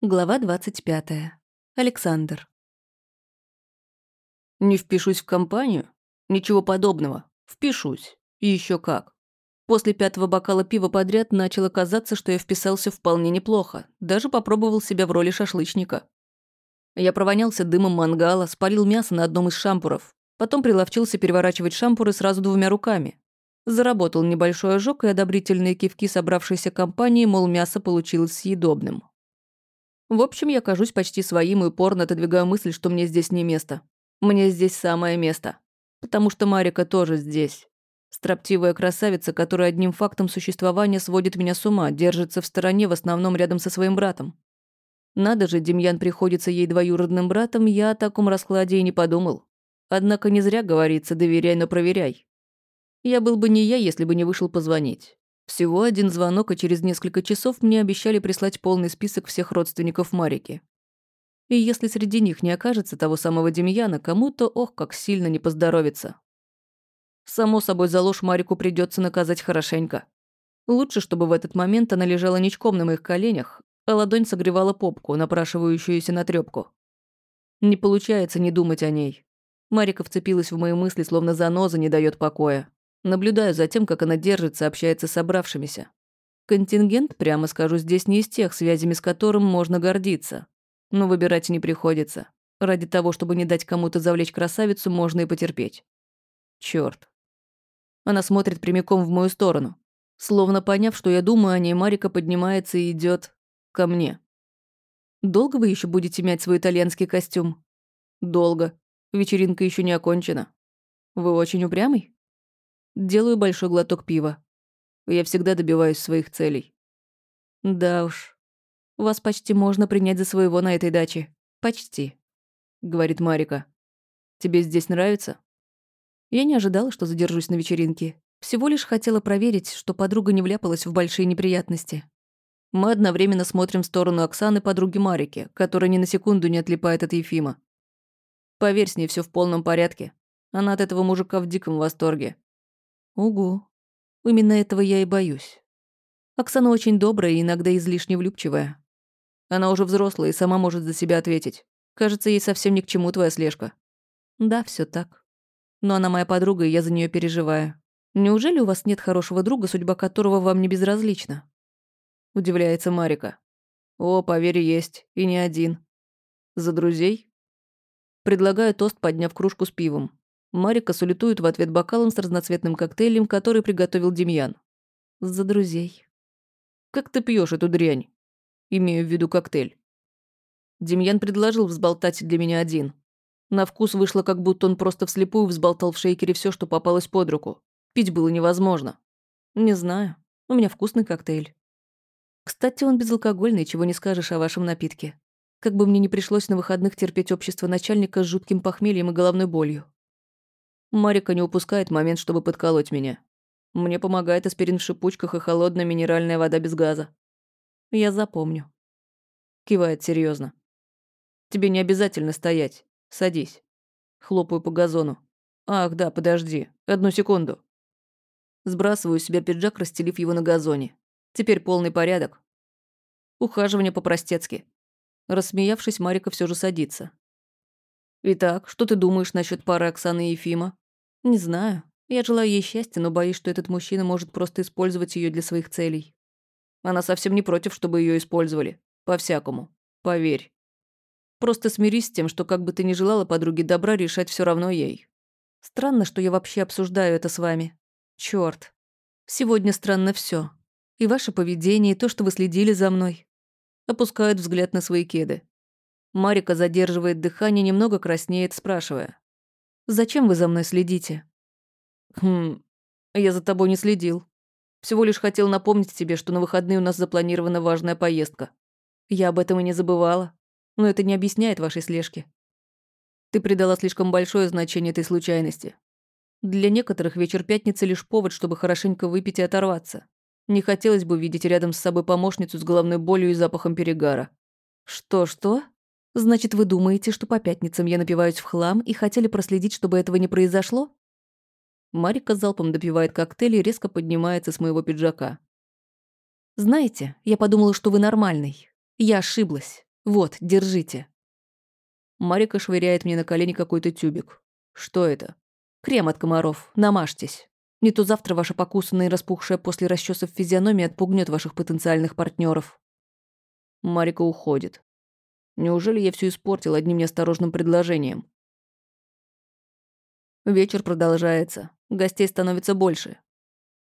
Глава 25. Александр. Не впишусь в компанию? Ничего подобного. Впишусь. И еще как. После пятого бокала пива подряд начало казаться, что я вписался вполне неплохо. Даже попробовал себя в роли шашлычника. Я провонялся дымом мангала, спалил мясо на одном из шампуров. Потом приловчился переворачивать шампуры сразу двумя руками. Заработал небольшой ожог и одобрительные кивки собравшейся компании, мол, мясо получилось съедобным. В общем, я кажусь почти своим и упорно отодвигаю мысль, что мне здесь не место. Мне здесь самое место. Потому что Марика тоже здесь. Строптивая красавица, которая одним фактом существования сводит меня с ума, держится в стороне, в основном рядом со своим братом. Надо же, Демьян приходится ей двоюродным братом, я о таком раскладе и не подумал. Однако не зря говорится «доверяй, но проверяй». Я был бы не я, если бы не вышел позвонить. Всего один звонок, и через несколько часов мне обещали прислать полный список всех родственников Марики. И если среди них не окажется того самого Демьяна, кому-то, ох, как сильно не поздоровится. Само собой, за ложь Марику придется наказать хорошенько. Лучше, чтобы в этот момент она лежала ничком на моих коленях, а ладонь согревала попку, напрашивающуюся на трёпку. Не получается не думать о ней. Марика вцепилась в мои мысли, словно заноза не дает покоя. Наблюдаю за тем, как она держится, общается с собравшимися. Контингент, прямо скажу, здесь не из тех, связями с которым можно гордиться. Но выбирать не приходится. Ради того, чтобы не дать кому-то завлечь красавицу, можно и потерпеть. Чёрт. Она смотрит прямиком в мою сторону. Словно поняв, что я думаю о ней, Марика поднимается и идет ко мне. «Долго вы еще будете мять свой итальянский костюм?» «Долго. Вечеринка еще не окончена. Вы очень упрямый?» Делаю большой глоток пива. Я всегда добиваюсь своих целей. Да уж. Вас почти можно принять за своего на этой даче. Почти. Говорит Марика. Тебе здесь нравится? Я не ожидала, что задержусь на вечеринке. Всего лишь хотела проверить, что подруга не вляпалась в большие неприятности. Мы одновременно смотрим в сторону Оксаны, подруги Марики, которая ни на секунду не отлипает от Ефима. Поверь, с ней все в полном порядке. Она от этого мужика в диком восторге. Угу. Именно этого я и боюсь. Оксана очень добрая и иногда излишне влюбчивая. Она уже взрослая и сама может за себя ответить. Кажется, ей совсем ни к чему твоя слежка. Да, все так. Но она моя подруга, и я за нее переживаю. Неужели у вас нет хорошего друга, судьба которого вам не безразлична? Удивляется Марика. О, поверь, есть. И не один. За друзей? Предлагаю тост, подняв кружку с пивом. Марика салютует в ответ бокалом с разноцветным коктейлем, который приготовил Демьян. За друзей. «Как ты пьешь эту дрянь?» Имею в виду коктейль. Демьян предложил взболтать для меня один. На вкус вышло, как будто он просто вслепую взболтал в шейкере все, что попалось под руку. Пить было невозможно. Не знаю. У меня вкусный коктейль. Кстати, он безалкогольный, чего не скажешь о вашем напитке. Как бы мне не пришлось на выходных терпеть общество начальника с жутким похмельем и головной болью. Марика не упускает момент, чтобы подколоть меня. Мне помогает аспирин в шипучках и холодная минеральная вода без газа. Я запомню. Кивает серьезно. Тебе не обязательно стоять. Садись. Хлопаю по газону. Ах, да, подожди. Одну секунду. Сбрасываю с себя пиджак, расстелив его на газоне. Теперь полный порядок. Ухаживание по-простецки. Рассмеявшись, Марика все же садится. «Итак, что ты думаешь насчет пары Оксаны и Ефима?» «Не знаю. Я желаю ей счастья, но боюсь, что этот мужчина может просто использовать ее для своих целей. Она совсем не против, чтобы ее использовали. По-всякому. Поверь. Просто смирись с тем, что как бы ты ни желала подруге добра, решать все равно ей. Странно, что я вообще обсуждаю это с вами. Черт. Сегодня странно все. И ваше поведение, и то, что вы следили за мной. Опускают взгляд на свои кеды. Марика задерживает дыхание, немного краснеет, спрашивая. «Зачем вы за мной следите?» «Хм, я за тобой не следил. Всего лишь хотел напомнить тебе, что на выходные у нас запланирована важная поездка. Я об этом и не забывала, но это не объясняет вашей слежки. Ты придала слишком большое значение этой случайности. Для некоторых вечер пятницы лишь повод, чтобы хорошенько выпить и оторваться. Не хотелось бы видеть рядом с собой помощницу с головной болью и запахом перегара. Что-что? Значит, вы думаете, что по пятницам я напиваюсь в хлам и хотели проследить, чтобы этого не произошло? Марика залпом допивает коктейль и резко поднимается с моего пиджака. Знаете, я подумала, что вы нормальный. Я ошиблась. Вот, держите». Марика швыряет мне на колени какой-то тюбик. Что это? Крем от комаров. Намажьтесь. Не то завтра ваша покусанная и распухшая после расчесов физиономия отпугнет ваших потенциальных партнеров. Марика уходит. Неужели я все испортил одним неосторожным предложением? Вечер продолжается. Гостей становится больше.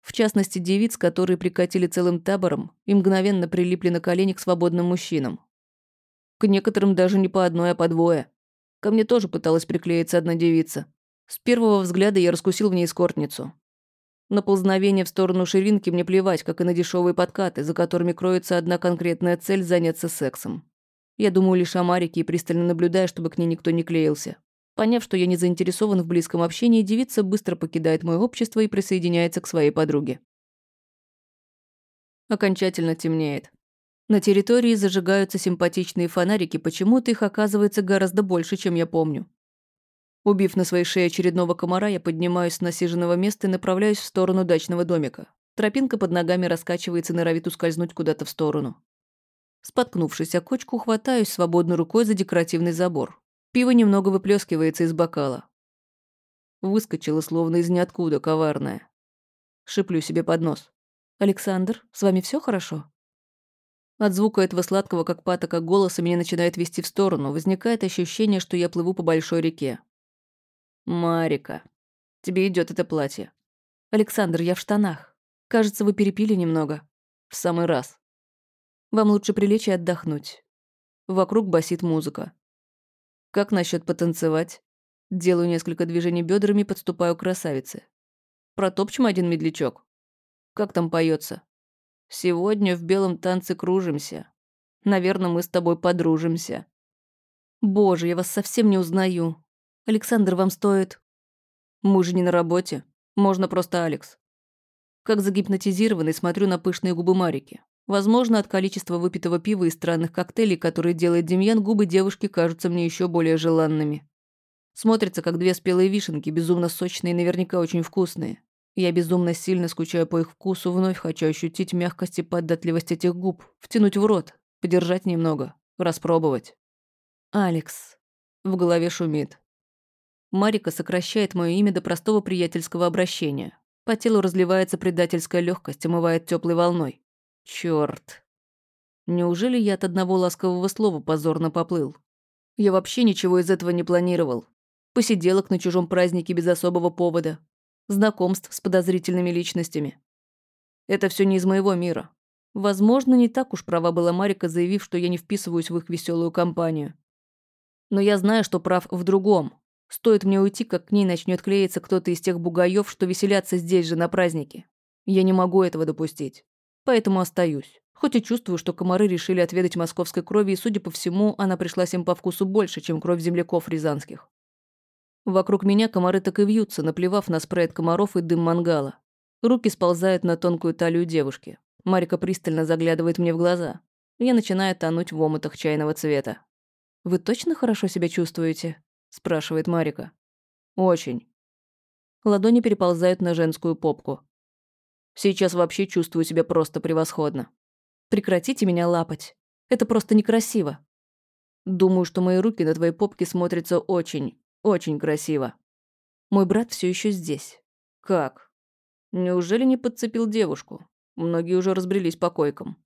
В частности, девиц, которые прикатили целым табором и мгновенно прилипли на колени к свободным мужчинам. К некоторым даже не по одной, а по двое. Ко мне тоже пыталась приклеиться одна девица. С первого взгляда я раскусил в ней скортницу. На ползновение в сторону ширинки мне плевать, как и на дешевые подкаты, за которыми кроется одна конкретная цель – заняться сексом. Я думаю лишь о Марике и пристально наблюдаю, чтобы к ней никто не клеился. Поняв, что я не заинтересован в близком общении, девица быстро покидает мое общество и присоединяется к своей подруге. Окончательно темнеет. На территории зажигаются симпатичные фонарики, почему-то их оказывается гораздо больше, чем я помню. Убив на своей шее очередного комара, я поднимаюсь с насиженного места и направляюсь в сторону дачного домика. Тропинка под ногами раскачивается и норовит ускользнуть куда-то в сторону. Споткнувшись о кочку, хватаюсь свободной рукой за декоративный забор. Пиво немного выплескивается из бокала. Выскочила словно из ниоткуда, коварная. Шиплю себе под нос. «Александр, с вами все хорошо?» От звука этого сладкого, как патока, голоса меня начинает вести в сторону. Возникает ощущение, что я плыву по большой реке. «Марика, тебе идет это платье». «Александр, я в штанах. Кажется, вы перепили немного». «В самый раз». «Вам лучше прилечь и отдохнуть». Вокруг басит музыка. «Как насчет потанцевать?» Делаю несколько движений бедрами, подступаю к красавице. «Протопчем один медлячок?» «Как там поется? Сегодня в белом танце кружимся. Наверное, мы с тобой подружимся. Боже, я вас совсем не узнаю. Александр, вам стоит... Мы же не на работе. Можно просто Алекс. Как загипнотизированный смотрю на пышные губы Марики. Возможно, от количества выпитого пива и странных коктейлей, которые делает Демьян, губы девушки кажутся мне еще более желанными. Смотрятся, как две спелые вишенки, безумно сочные и наверняка очень вкусные. Я безумно сильно скучаю по их вкусу, вновь хочу ощутить мягкость и податливость этих губ, втянуть в рот, подержать немного, распробовать. «Алекс». В голове шумит. Марика сокращает мое имя до простого приятельского обращения. По телу разливается предательская легкость, омывает теплой волной. Черт. Неужели я от одного ласкового слова позорно поплыл? Я вообще ничего из этого не планировал. Посиделок на чужом празднике без особого повода, знакомств с подозрительными личностями. Это все не из моего мира. Возможно, не так уж права была Марика, заявив, что я не вписываюсь в их веселую компанию. Но я знаю, что прав в другом. Стоит мне уйти, как к ней начнет клеиться кто-то из тех бугаев, что веселятся здесь же на празднике. Я не могу этого допустить. Поэтому остаюсь. Хоть и чувствую, что комары решили отведать московской крови, и, судя по всему, она пришлась им по вкусу больше, чем кровь земляков рязанских. Вокруг меня комары так и вьются, наплевав на спрей от комаров и дым мангала. Руки сползают на тонкую талию девушки. Марика пристально заглядывает мне в глаза. Я начинаю тонуть в омутах чайного цвета. «Вы точно хорошо себя чувствуете?» – спрашивает Марика. «Очень». Ладони переползают на женскую попку. Сейчас вообще чувствую себя просто превосходно. Прекратите меня лапать. Это просто некрасиво. Думаю, что мои руки на твоей попке смотрятся очень, очень красиво. Мой брат все еще здесь. Как? Неужели не подцепил девушку? Многие уже разбрелись по койкам.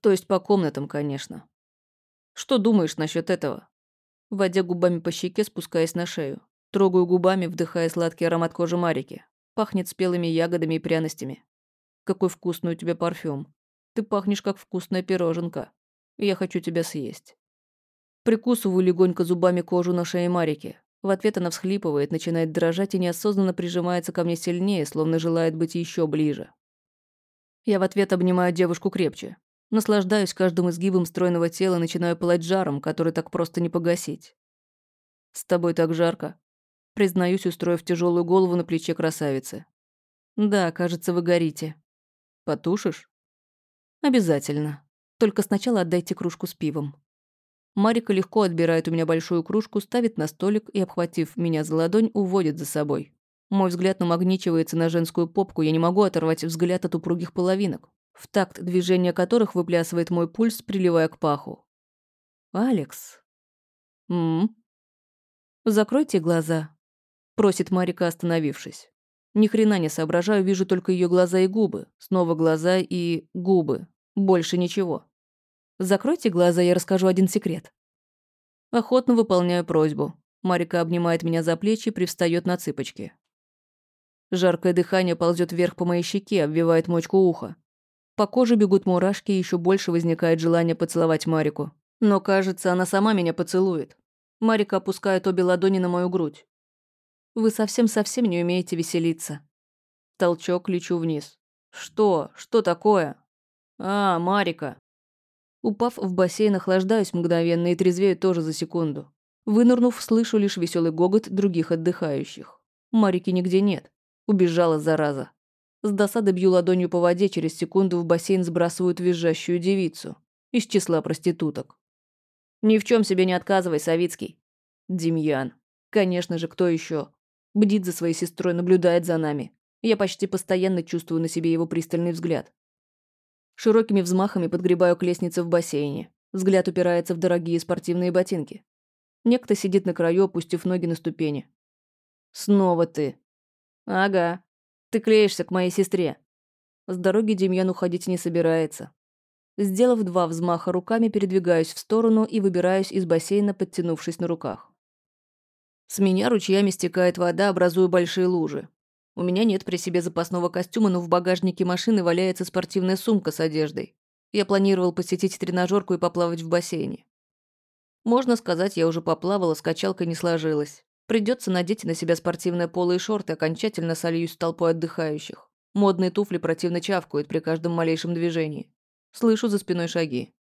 То есть по комнатам, конечно. Что думаешь насчет этого? Водя губами по щеке, спускаясь на шею. Трогаю губами, вдыхая сладкий аромат кожи Марики. Пахнет спелыми ягодами и пряностями. Какой вкусный у тебя парфюм. Ты пахнешь, как вкусная пироженка. Я хочу тебя съесть. Прикусываю легонько зубами кожу на шее Марики. В ответ она всхлипывает, начинает дрожать и неосознанно прижимается ко мне сильнее, словно желает быть еще ближе. Я в ответ обнимаю девушку крепче. Наслаждаюсь каждым изгибом стройного тела, начинаю пылать жаром, который так просто не погасить. «С тобой так жарко», признаюсь, устроив тяжелую голову на плече красавицы. «Да, кажется, вы горите». «Потушишь?» «Обязательно. Только сначала отдайте кружку с пивом». Марика легко отбирает у меня большую кружку, ставит на столик и, обхватив меня за ладонь, уводит за собой. Мой взгляд намагничивается на женскую попку, я не могу оторвать взгляд от упругих половинок, в такт движения которых выплясывает мой пульс, приливая к паху. Алекс. М? Закройте глаза, просит Марика, остановившись. Ни хрена не соображаю, вижу только ее глаза и губы. Снова глаза и губы. Больше ничего. Закройте глаза, я расскажу один секрет. Охотно выполняю просьбу. Марика обнимает меня за плечи, привстает на цыпочки. Жаркое дыхание ползет вверх по моей щеке, обвивает мочку уха. По коже бегут мурашки, и еще больше возникает желание поцеловать Марику. Но кажется, она сама меня поцелует. Марика опускает обе ладони на мою грудь. Вы совсем-совсем не умеете веселиться. Толчок, лечу вниз. Что? Что такое? А, Марика. Упав в бассейн, охлаждаюсь мгновенно и трезвею тоже за секунду. Вынырнув, слышу лишь веселый гогот других отдыхающих. Марики нигде нет. Убежала, зараза. С досады бью ладонью по воде, через секунду в бассейн сбрасывают визжащую девицу. Из числа проституток. Ни в чем себе не отказывай, Савицкий. Демьян. Конечно же, кто еще? Бдит за своей сестрой, наблюдает за нами. Я почти постоянно чувствую на себе его пристальный взгляд. Широкими взмахами подгребаю к лестнице в бассейне. Взгляд упирается в дорогие спортивные ботинки. Некто сидит на краю, опустив ноги на ступени. «Снова ты». «Ага. Ты клеишься к моей сестре». С дороги Демьян уходить не собирается. Сделав два взмаха руками, передвигаюсь в сторону и выбираюсь из бассейна, подтянувшись на руках. С меня ручьями стекает вода, образуя большие лужи. У меня нет при себе запасного костюма, но в багажнике машины валяется спортивная сумка с одеждой. Я планировал посетить тренажерку и поплавать в бассейне. Можно сказать, я уже поплавала, с качалкой не сложилось. Придется надеть на себя спортивное поло и шорты, окончательно сольюсь с толпой отдыхающих. Модные туфли противно чавкают при каждом малейшем движении. Слышу за спиной шаги.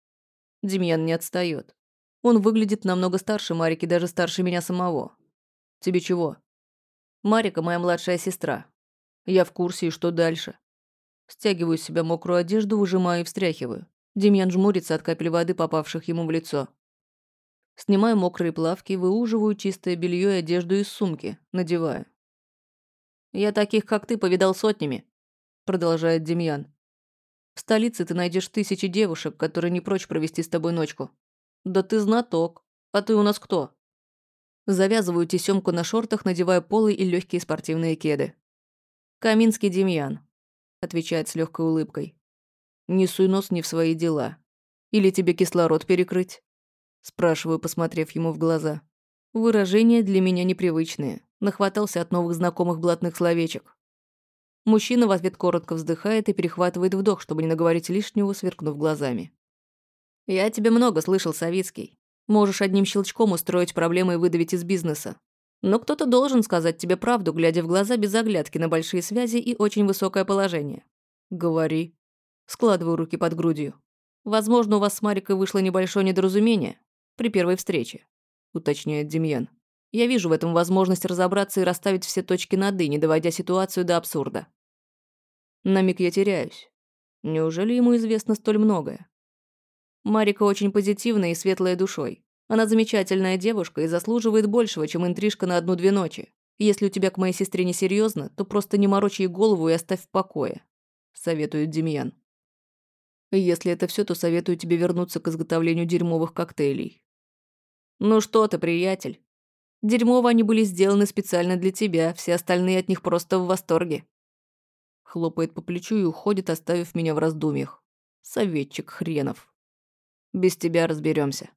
Демьян не отстает. Он выглядит намного старше Марики, даже старше меня самого. Тебе чего? Марика моя младшая сестра. Я в курсе, и что дальше? Стягиваю с себя мокрую одежду, выжимаю и встряхиваю. Демьян жмурится от капель воды, попавших ему в лицо. Снимаю мокрые плавки, выуживаю чистое белье и одежду из сумки, надеваю. «Я таких, как ты, повидал сотнями», — продолжает Демьян. «В столице ты найдешь тысячи девушек, которые не прочь провести с тобой ночку. Да ты знаток. А ты у нас кто?» Завязываю тесемку на шортах, надеваю полы и легкие спортивные кеды. «Каминский Демьян», — отвечает с легкой улыбкой. «Не суй нос не в свои дела. Или тебе кислород перекрыть?» Спрашиваю, посмотрев ему в глаза. Выражения для меня непривычные. Нахватался от новых знакомых блатных словечек. Мужчина в ответ коротко вздыхает и перехватывает вдох, чтобы не наговорить лишнего, сверкнув глазами. «Я тебе много слышал, Савицкий. Можешь одним щелчком устроить проблемы и выдавить из бизнеса. Но кто-то должен сказать тебе правду, глядя в глаза без оглядки на большие связи и очень высокое положение. Говори. Складываю руки под грудью. Возможно, у вас с Марикой вышло небольшое недоразумение при первой встрече, уточняет Демьян. Я вижу в этом возможность разобраться и расставить все точки над «и», не доводя ситуацию до абсурда. На миг я теряюсь. Неужели ему известно столь многое? Марика очень позитивная и светлая душой. Она замечательная девушка и заслуживает большего, чем интрижка на одну-две ночи. Если у тебя к моей сестре не серьезно, то просто не морочи ей голову и оставь в покое», — советует Демьян. «Если это все, то советую тебе вернуться к изготовлению дерьмовых коктейлей». «Ну что ты, приятель? Дерьмово они были сделаны специально для тебя, все остальные от них просто в восторге». Хлопает по плечу и уходит, оставив меня в раздумьях. Советчик хренов. Без тебя разберемся.